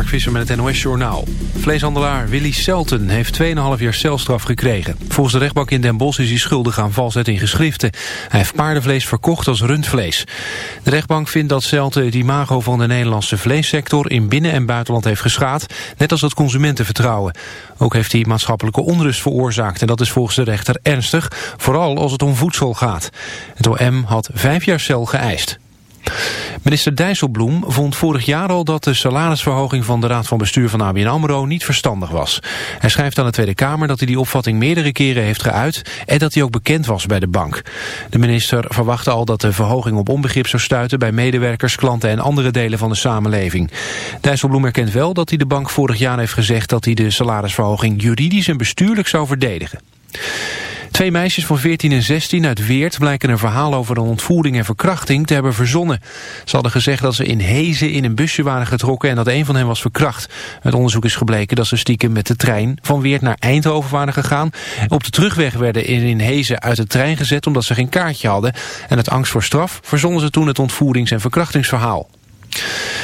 Mark Visser met het NOS Journaal. Vleeshandelaar Willy Selten heeft 2,5 jaar celstraf gekregen. Volgens de rechtbank in Den Bosch is hij schuldig aan valzet in geschriften. Hij heeft paardenvlees verkocht als rundvlees. De rechtbank vindt dat Selten het imago van de Nederlandse vleessector... in binnen- en buitenland heeft geschaad, net als het consumentenvertrouwen. Ook heeft hij maatschappelijke onrust veroorzaakt... en dat is volgens de rechter ernstig, vooral als het om voedsel gaat. Het OM had vijf jaar cel geëist. Minister Dijsselbloem vond vorig jaar al dat de salarisverhoging van de Raad van Bestuur van ABN AMRO niet verstandig was. Hij schrijft aan de Tweede Kamer dat hij die opvatting meerdere keren heeft geuit en dat hij ook bekend was bij de bank. De minister verwachtte al dat de verhoging op onbegrip zou stuiten bij medewerkers, klanten en andere delen van de samenleving. Dijsselbloem erkent wel dat hij de bank vorig jaar heeft gezegd dat hij de salarisverhoging juridisch en bestuurlijk zou verdedigen. Twee meisjes van 14 en 16 uit Weert blijken een verhaal over een ontvoering en verkrachting te hebben verzonnen. Ze hadden gezegd dat ze in Hezen in een busje waren getrokken en dat een van hen was verkracht. Het onderzoek is gebleken dat ze stiekem met de trein van Weert naar Eindhoven waren gegaan. Op de terugweg werden in Hezen uit de trein gezet omdat ze geen kaartje hadden. En uit angst voor straf verzonnen ze toen het ontvoerings- en verkrachtingsverhaal.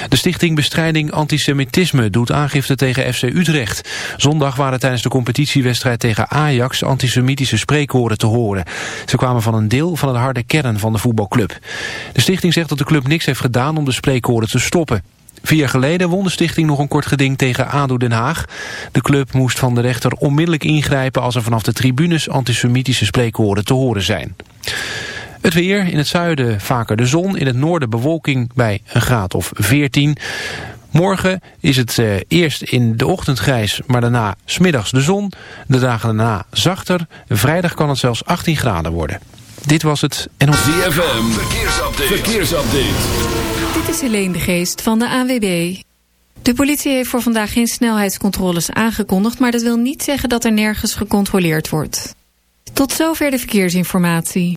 De stichting Bestrijding Antisemitisme doet aangifte tegen FC Utrecht. Zondag waren tijdens de competitiewedstrijd tegen Ajax antisemitische spreekwoorden te horen. Ze kwamen van een deel van het harde kern van de voetbalclub. De stichting zegt dat de club niks heeft gedaan om de spreekwoorden te stoppen. Vier jaar geleden won de stichting nog een kort geding tegen ADO Den Haag. De club moest van de rechter onmiddellijk ingrijpen als er vanaf de tribunes antisemitische spreekwoorden te horen zijn. Het weer, in het zuiden vaker de zon, in het noorden bewolking bij een graad of 14. Morgen is het uh, eerst in de ochtend grijs, maar daarna smiddags de zon. De dagen daarna zachter. Vrijdag kan het zelfs 18 graden worden. Dit was het en ZFM, verkeersupdate. verkeersupdate. Dit is Helene de Geest van de AWB. De politie heeft voor vandaag geen snelheidscontroles aangekondigd... maar dat wil niet zeggen dat er nergens gecontroleerd wordt. Tot zover de verkeersinformatie.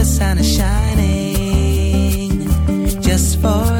The sun is shining just for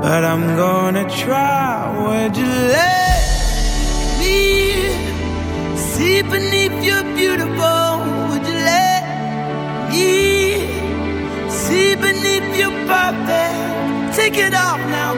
But I'm gonna try. Would you let me see beneath your beautiful? Would you let me see beneath your perfect? Take it off now.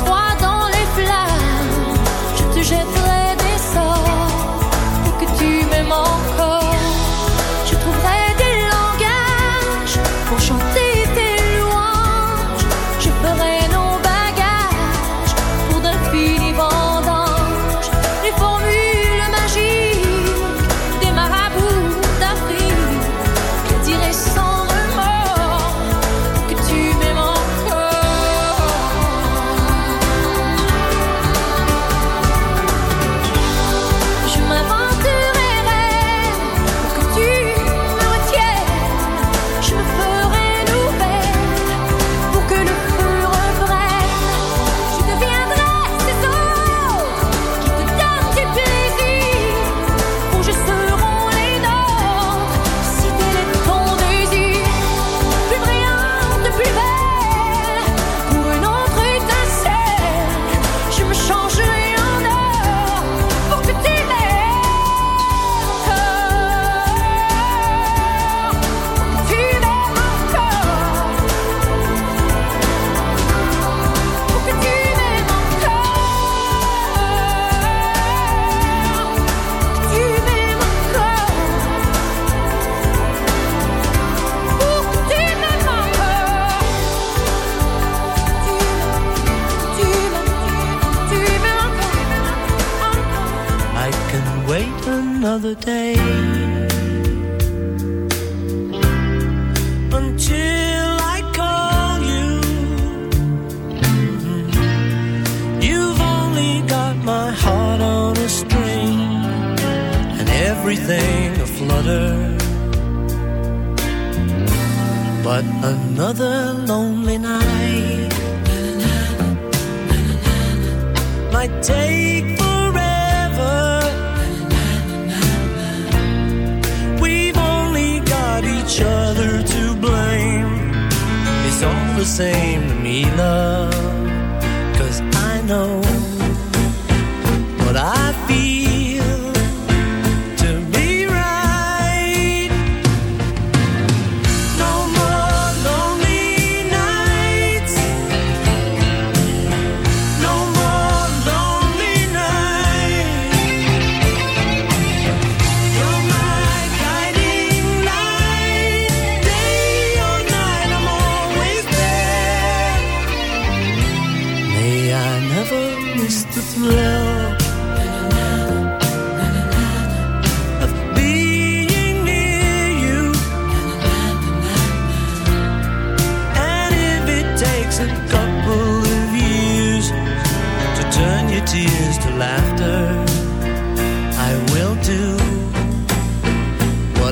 One.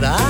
What I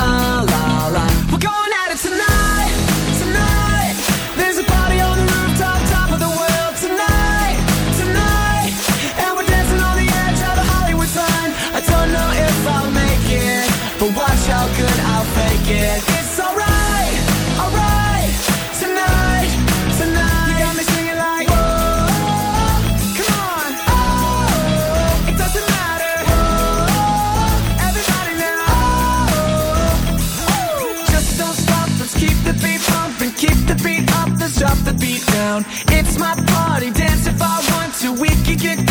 my party, dance if I want to. We can get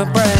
of breath.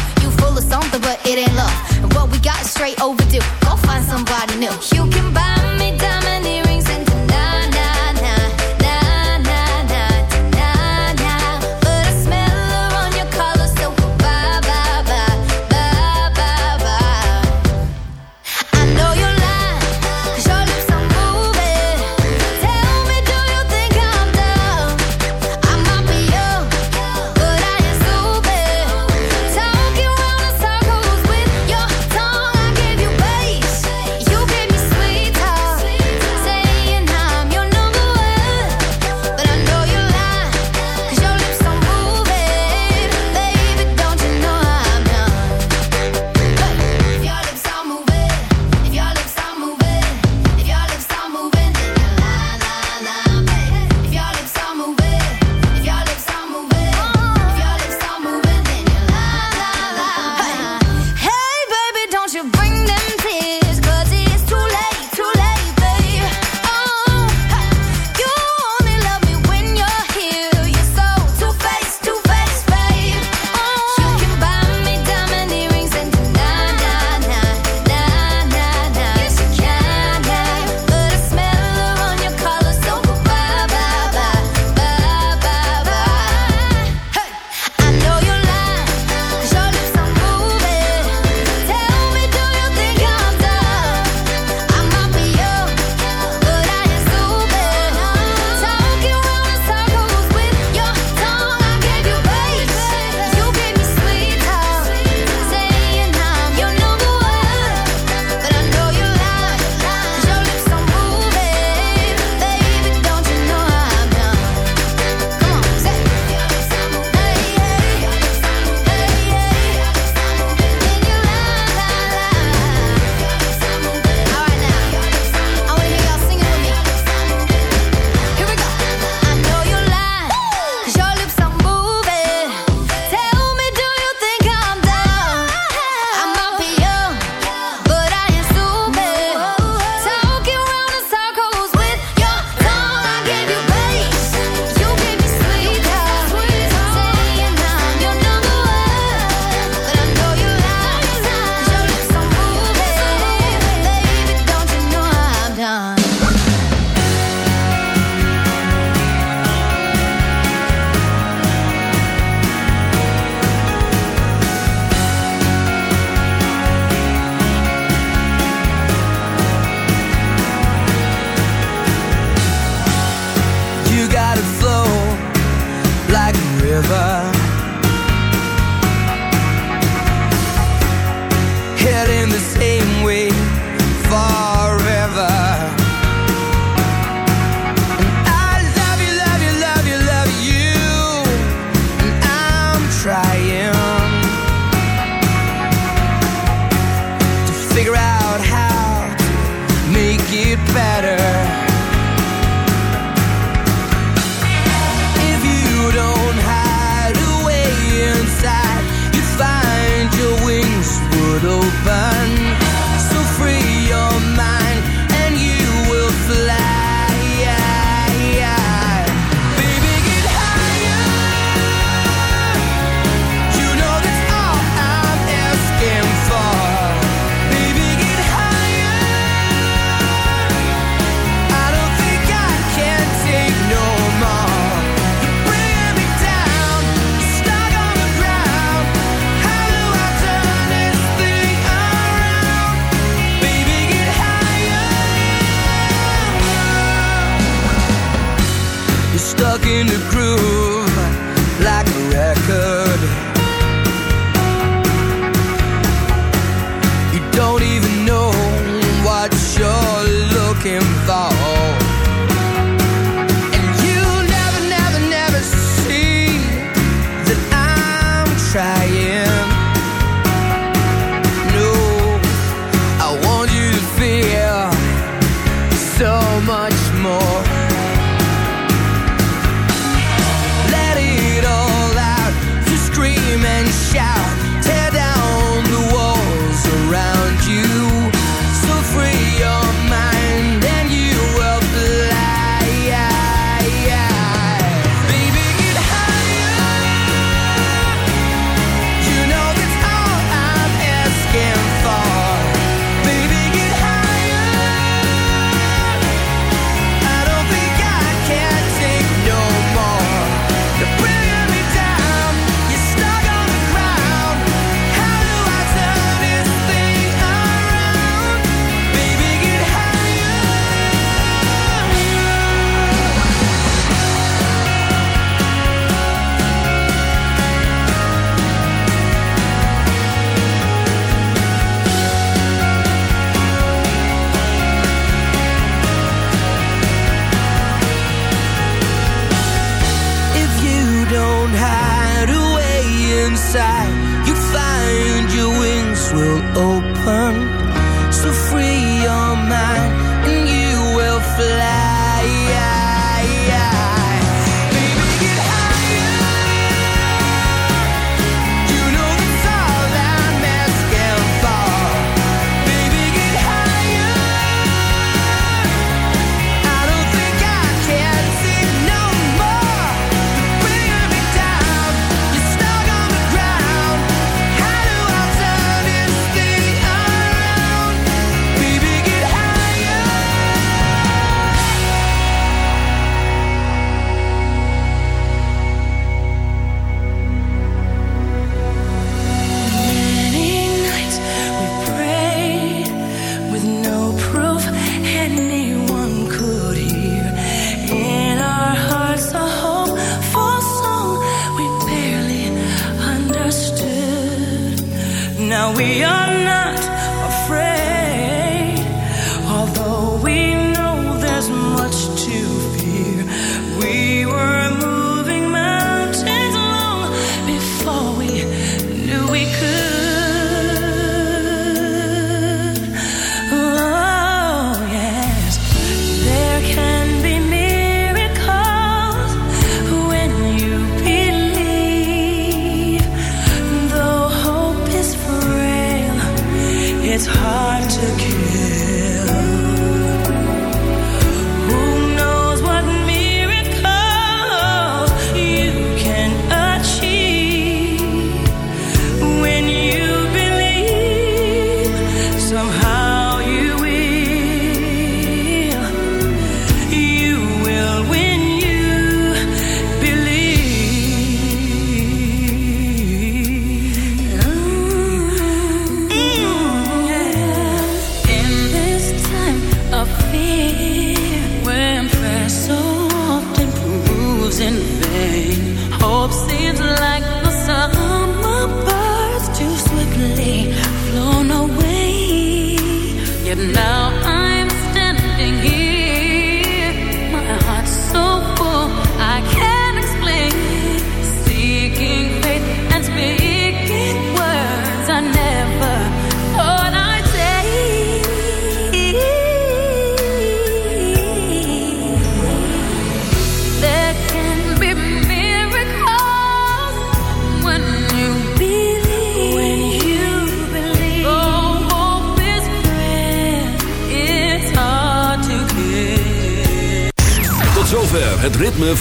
straight overdue. Go find somebody new. You can buy me. better.